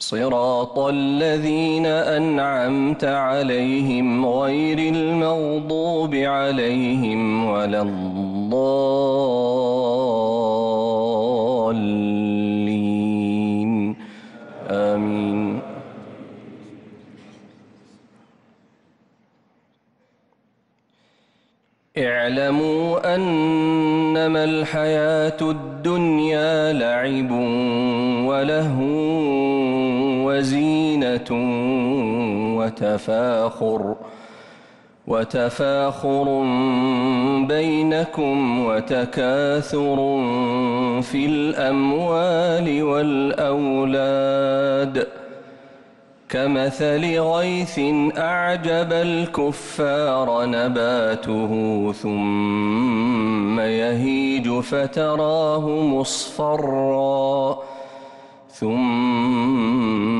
صراط الذين أنعمت عليهم غير المغضوب عليهم ولا الضالين. آمين. اعلموا أنما الحياة الدنيا لعب ولهو وزينة وتفاخر وتفاخر بينكم وتكاثر في الأموال والأولاد. كمثل غيث أعجب الكفار نباته ثم يهيج فتراه مصفرًا ثم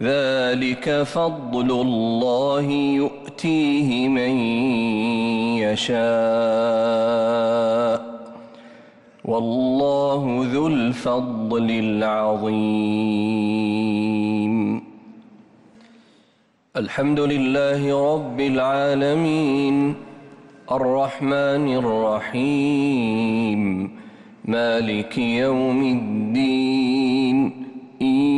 ذلك فضل الله يؤتيه من يشاء والله ذو الفضل العظيم. الحمد لله رب العالمين. الرحمن الرحيم. مالك يوم الدين.